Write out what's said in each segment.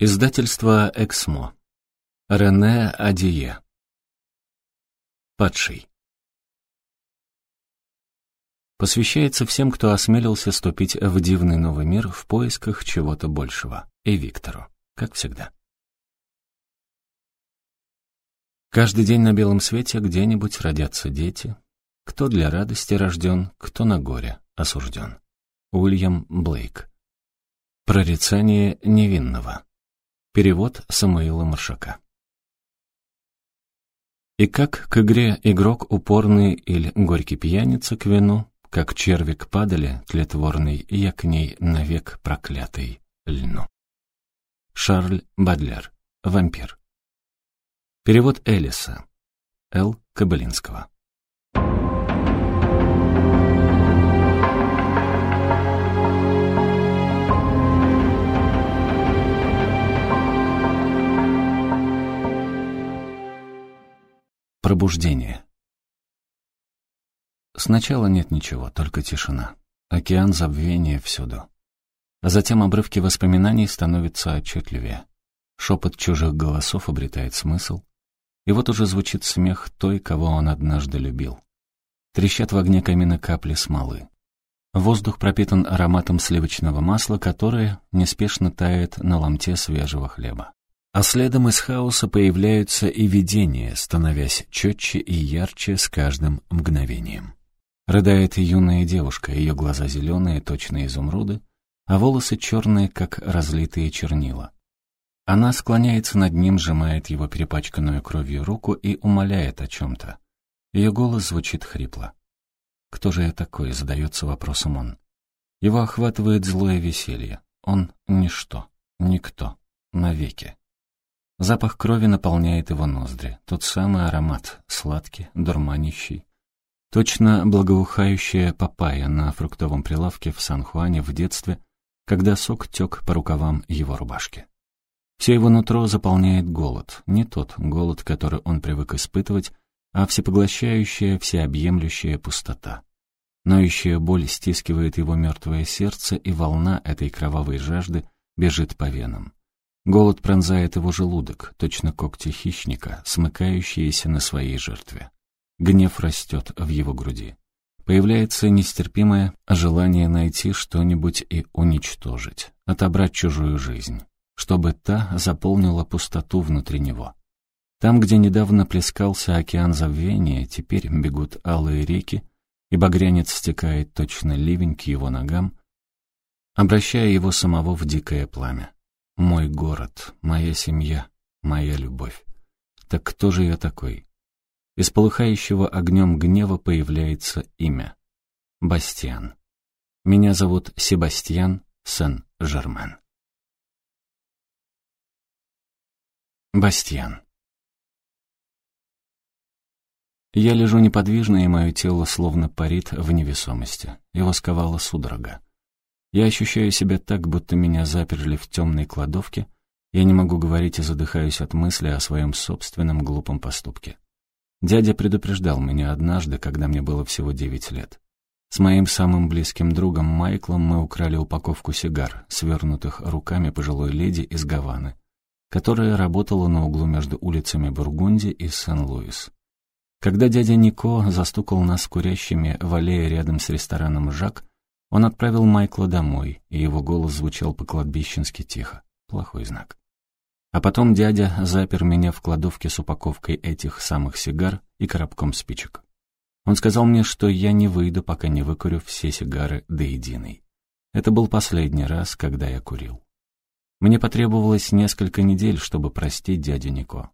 Издательство «Эксмо». Рене Адие. Падший. Посвящается всем, кто осмелился ступить в дивный новый мир в поисках чего-то большего. И Виктору, как всегда. Каждый день на белом свете где-нибудь родятся дети. Кто для радости рожден, кто на горе осужден. Уильям Блейк. Прорицание невинного. Перевод Самуила Маршака. И как к игре игрок упорный или горький пьяница к вину, как червик падали тлетворный, я к ней навек проклятый льну. Шарль Бадлер. Вампир. Перевод Элиса. Л. Кабалинского. Пробуждение. Сначала нет ничего, только тишина. Океан забвения всюду. А затем обрывки воспоминаний становятся отчетливее. Шепот чужих голосов обретает смысл. И вот уже звучит смех той, кого он однажды любил. Трещат в огне камина капли смолы. Воздух пропитан ароматом сливочного масла, которое неспешно тает на ломте свежего хлеба. А следом из хаоса появляются и видения, становясь четче и ярче с каждым мгновением. Рыдает юная девушка, ее глаза зеленые, точно изумруды, а волосы черные, как разлитые чернила. Она склоняется над ним, сжимает его перепачканную кровью руку и умоляет о чем-то. Ее голос звучит хрипло. «Кто же я такой?» — задается вопросом он. Его охватывает злое веселье. Он — ничто, никто, навеки. Запах крови наполняет его ноздри. Тот самый аромат, сладкий, дурманящий. Точно благоухающая папайя на фруктовом прилавке в Сан-Хуане в детстве, когда сок тек по рукавам его рубашки. Все его нутро заполняет голод, не тот голод, который он привык испытывать, а всепоглощающая, всеобъемлющая пустота. Ноющая боль стискивает его мертвое сердце, и волна этой кровавой жажды бежит по венам. Голод пронзает его желудок, точно когти хищника, смыкающиеся на своей жертве. Гнев растет в его груди. Появляется нестерпимое желание найти что-нибудь и уничтожить, отобрать чужую жизнь, чтобы та заполнила пустоту внутри него. Там, где недавно плескался океан забвения, теперь бегут алые реки, и багрянец стекает точно ливень к его ногам, обращая его самого в дикое пламя. Мой город, моя семья, моя любовь. Так кто же я такой? Из полыхающего огнем гнева появляется имя. Бастиан. Меня зовут Себастьян Сен-Жермен. Бастиан. Я лежу неподвижно, и мое тело словно парит в невесомости. Его сковала судорога. Я ощущаю себя так, будто меня заперли в темной кладовке. Я не могу говорить и задыхаюсь от мысли о своем собственном глупом поступке. Дядя предупреждал меня однажды, когда мне было всего девять лет. С моим самым близким другом Майклом мы украли упаковку сигар, свернутых руками пожилой леди из Гаваны, которая работала на углу между улицами Бургунди и Сен-Луис. Когда дядя Нико застукал нас курящими в аллее рядом с рестораном «Жак», он отправил Майкла домой, и его голос звучал по-кладбищенски тихо. Плохой знак. А потом дядя запер меня в кладовке с упаковкой этих самых сигар и коробком спичек. Он сказал мне, что я не выйду, пока не выкурю все сигары до единой. Это был последний раз, когда я курил. Мне потребовалось несколько недель, чтобы простить дядю Нико,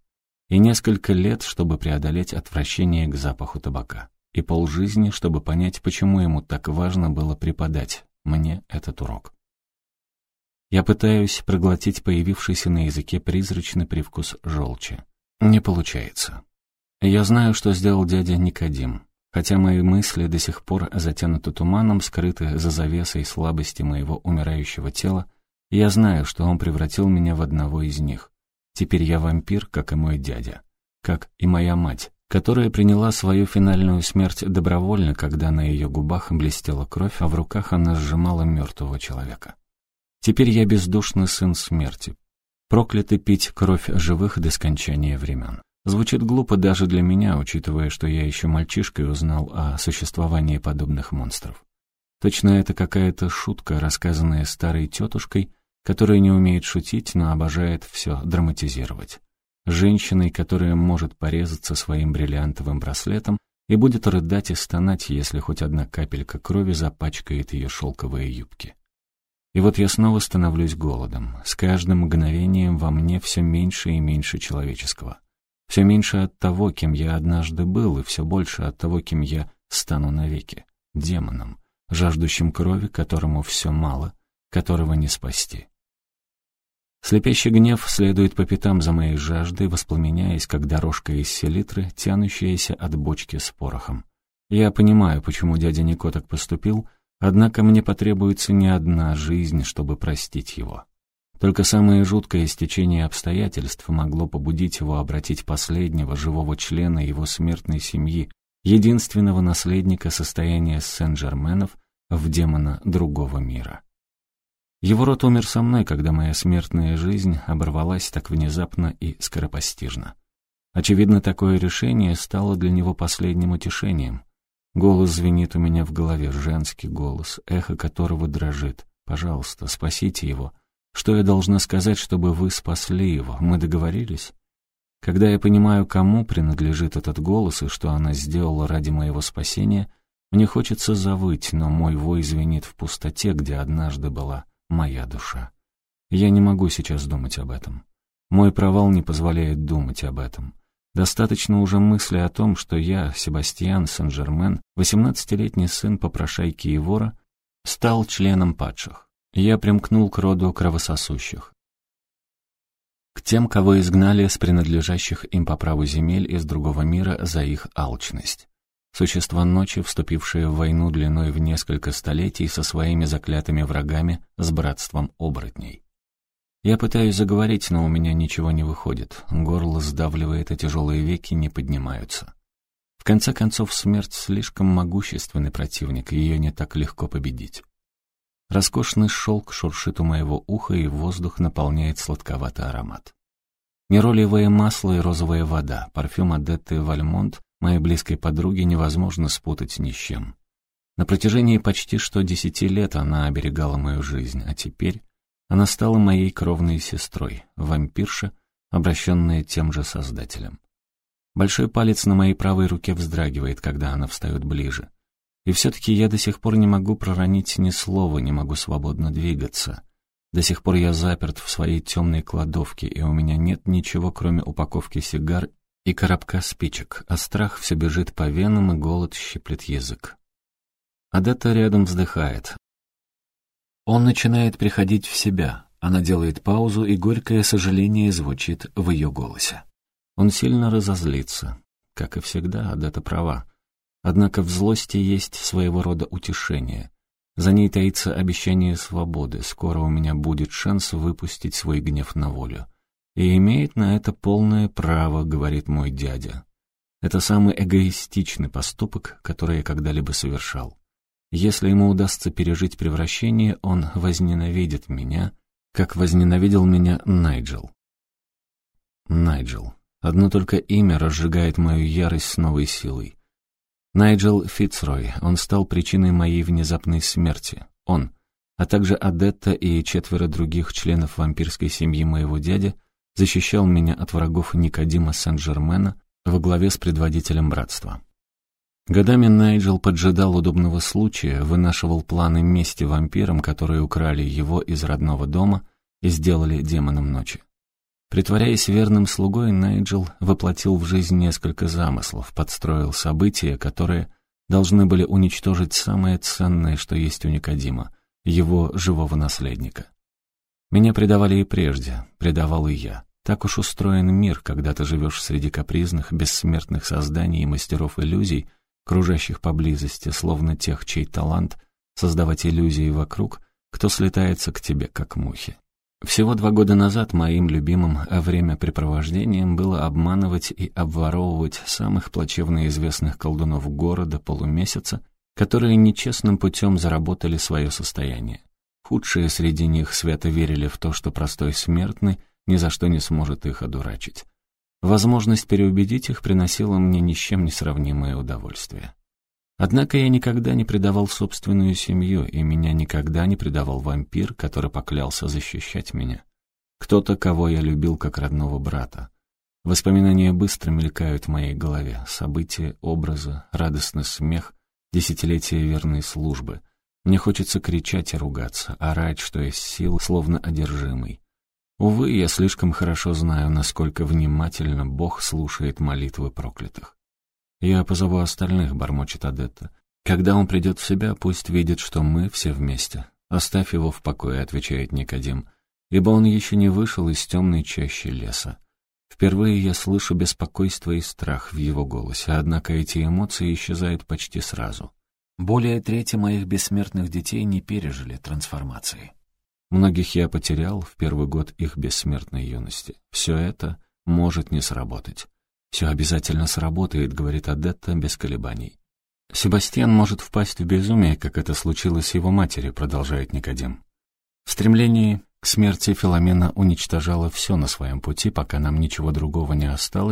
и несколько лет, чтобы преодолеть отвращение к запаху табака и полжизни, чтобы понять, почему ему так важно было преподать мне этот урок. Я пытаюсь проглотить появившийся на языке призрачный привкус желчи. Не получается. Я знаю, что сделал дядя Никодим, хотя мои мысли до сих пор затянуты туманом, скрыты за завесой слабости моего умирающего тела, я знаю, что он превратил меня в одного из них. Теперь я вампир, как и мой дядя, как и моя мать, которая приняла свою финальную смерть добровольно, когда на ее губах блестела кровь, а в руках она сжимала мертвого человека. Теперь я бездушный сын смерти, Прокляты пить кровь живых до скончания времен. Звучит глупо даже для меня, учитывая, что я еще мальчишкой узнал о существовании подобных монстров. Точно это какая-то шутка, рассказанная старой тетушкой, которая не умеет шутить, но обожает все драматизировать. Женщиной, которая может порезаться своим бриллиантовым браслетом и будет рыдать и стонать, если хоть одна капелька крови запачкает ее шелковые юбки. И вот я снова становлюсь голодом. С каждым мгновением во мне все меньше и меньше человеческого. Все меньше от того, кем я однажды был, и все больше от того, кем я стану навеки. Демоном, жаждущим крови, которому все мало, которого не спасти. Слепящий гнев следует по пятам за моей жаждой, воспламеняясь, как дорожка из селитры, тянущаяся от бочки с порохом. Я понимаю, почему дядя Нико так поступил — Однако мне потребуется не одна жизнь, чтобы простить его. Только самое жуткое стечение обстоятельств могло побудить его обратить последнего живого члена его смертной семьи, единственного наследника состояния Сен-Жерменов, в демона другого мира. Его род умер со мной, когда моя смертная жизнь оборвалась так внезапно и скоропостижно. Очевидно, такое решение стало для него последним утешением — Голос звенит у меня в голове, женский голос, эхо которого дрожит. «Пожалуйста, спасите его. Что я должна сказать, чтобы вы спасли его? Мы договорились?» Когда я понимаю, кому принадлежит этот голос и что она сделала ради моего спасения, мне хочется завыть, но мой вой звенит в пустоте, где однажды была моя душа. Я не могу сейчас думать об этом. Мой провал не позволяет думать об этом. Достаточно уже мысли о том, что я, Себастьян Сен-Жермен, 18-летний сын попрошайки и стал членом падших. Я примкнул к роду кровососущих. К тем, кого изгнали с принадлежащих им по праву земель из другого мира за их алчность. Существа ночи, вступившие в войну длиной в несколько столетий со своими заклятыми врагами, с братством оборотней. Я пытаюсь заговорить, но у меня ничего не выходит. Горло сдавливает, а тяжелые веки не поднимаются. В конце концов, смерть слишком могущественный противник, ее не так легко победить. Роскошный шелк шуршит у моего уха, и воздух наполняет сладковатый аромат. Неролевое масло и розовая вода, парфюм Адетты Вальмонт, моей близкой подруги, невозможно спутать ни с чем. На протяжении почти что десяти лет она оберегала мою жизнь, а теперь она стала моей кровной сестрой, вампирша, обращенная тем же Создателем. Большой палец на моей правой руке вздрагивает, когда она встает ближе. И все-таки я до сих пор не могу проронить ни слова, не могу свободно двигаться. До сих пор я заперт в своей темной кладовке, и у меня нет ничего, кроме упаковки сигар и коробка спичек, а страх все бежит по венам, и голод щиплет язык. Адетта рядом вздыхает. Он начинает приходить в себя. Она делает паузу, и горькое сожаление звучит в ее голосе. Он сильно разозлится. Как и всегда, Адетта права. Однако в злости есть своего рода утешение. За ней таится обещание свободы. Скоро у меня будет шанс выпустить свой гнев на волю. И имеет на это полное право, говорит мой дядя. Это самый эгоистичный поступок, который я когда-либо совершал. Если ему удастся пережить превращение, он возненавидит меня, как возненавидел меня Найджел. Найджел. Одно только имя разжигает мою ярость с новой силой. Найджел Фицрой. Он стал причиной моей внезапной смерти. Он, а также Адетта и четверо других членов вампирской семьи моего дяди, защищал меня от врагов Никодима Сен-Жермена во главе с предводителем братства. Годами Найджел поджидал удобного случая, вынашивал планы мести вампирам, которые украли его из родного дома и сделали демоном ночи. Притворяясь верным слугой, Найджел воплотил в жизнь несколько замыслов, подстроил события, которые должны были уничтожить самое ценное, что есть у Никодима — его живого наследника. Меня предавали и прежде, предавал и я. Так уж устроен мир, когда ты живешь среди капризных, бессмертных созданий и мастеров иллюзий — кружащих поблизости, словно тех, чей талант — создавать иллюзии вокруг, кто слетается к тебе, как мухи. Всего два года назад моим любимым времяпрепровождением было обманывать и обворовывать самых плачевно известных колдунов города полумесяца, которые нечестным путем заработали свое состояние. Худшие среди них свято верили в то, что простой смертный ни за что не сможет их одурачить. Возможность переубедить их приносила мне ни с чем не сравнимое удовольствие. Однако я никогда не предавал собственную семью, и меня никогда не предавал вампир, который поклялся защищать меня. Кто-то, кого я любил как родного брата. Воспоминания быстро мелькают в моей голове. События, образы, радостный смех, десятилетия верной службы. Мне хочется кричать и ругаться, орать, что есть сил, словно одержимый. Увы, я слишком хорошо знаю, насколько внимательно Бог слушает молитвы проклятых. «Я позову остальных», — бормочет Адетта. «Когда он придет в себя, пусть видит, что мы все вместе. Оставь его в покое», — отвечает Никодим, «ибо он еще не вышел из темной чащи леса». Впервые я слышу беспокойство и страх в его голосе, однако эти эмоции исчезают почти сразу. Более трети моих бессмертных детей не пережили трансформации. Многих я потерял в первый год их бессмертной юности. Все это может не сработать. «Все обязательно сработает», — говорит Адетта без колебаний. «Себастьян может впасть в безумие, как это случилось с его матерью», — продолжает Никодим. В стремлении к смерти Филомена уничтожала все на своем пути, пока нам ничего другого не осталось,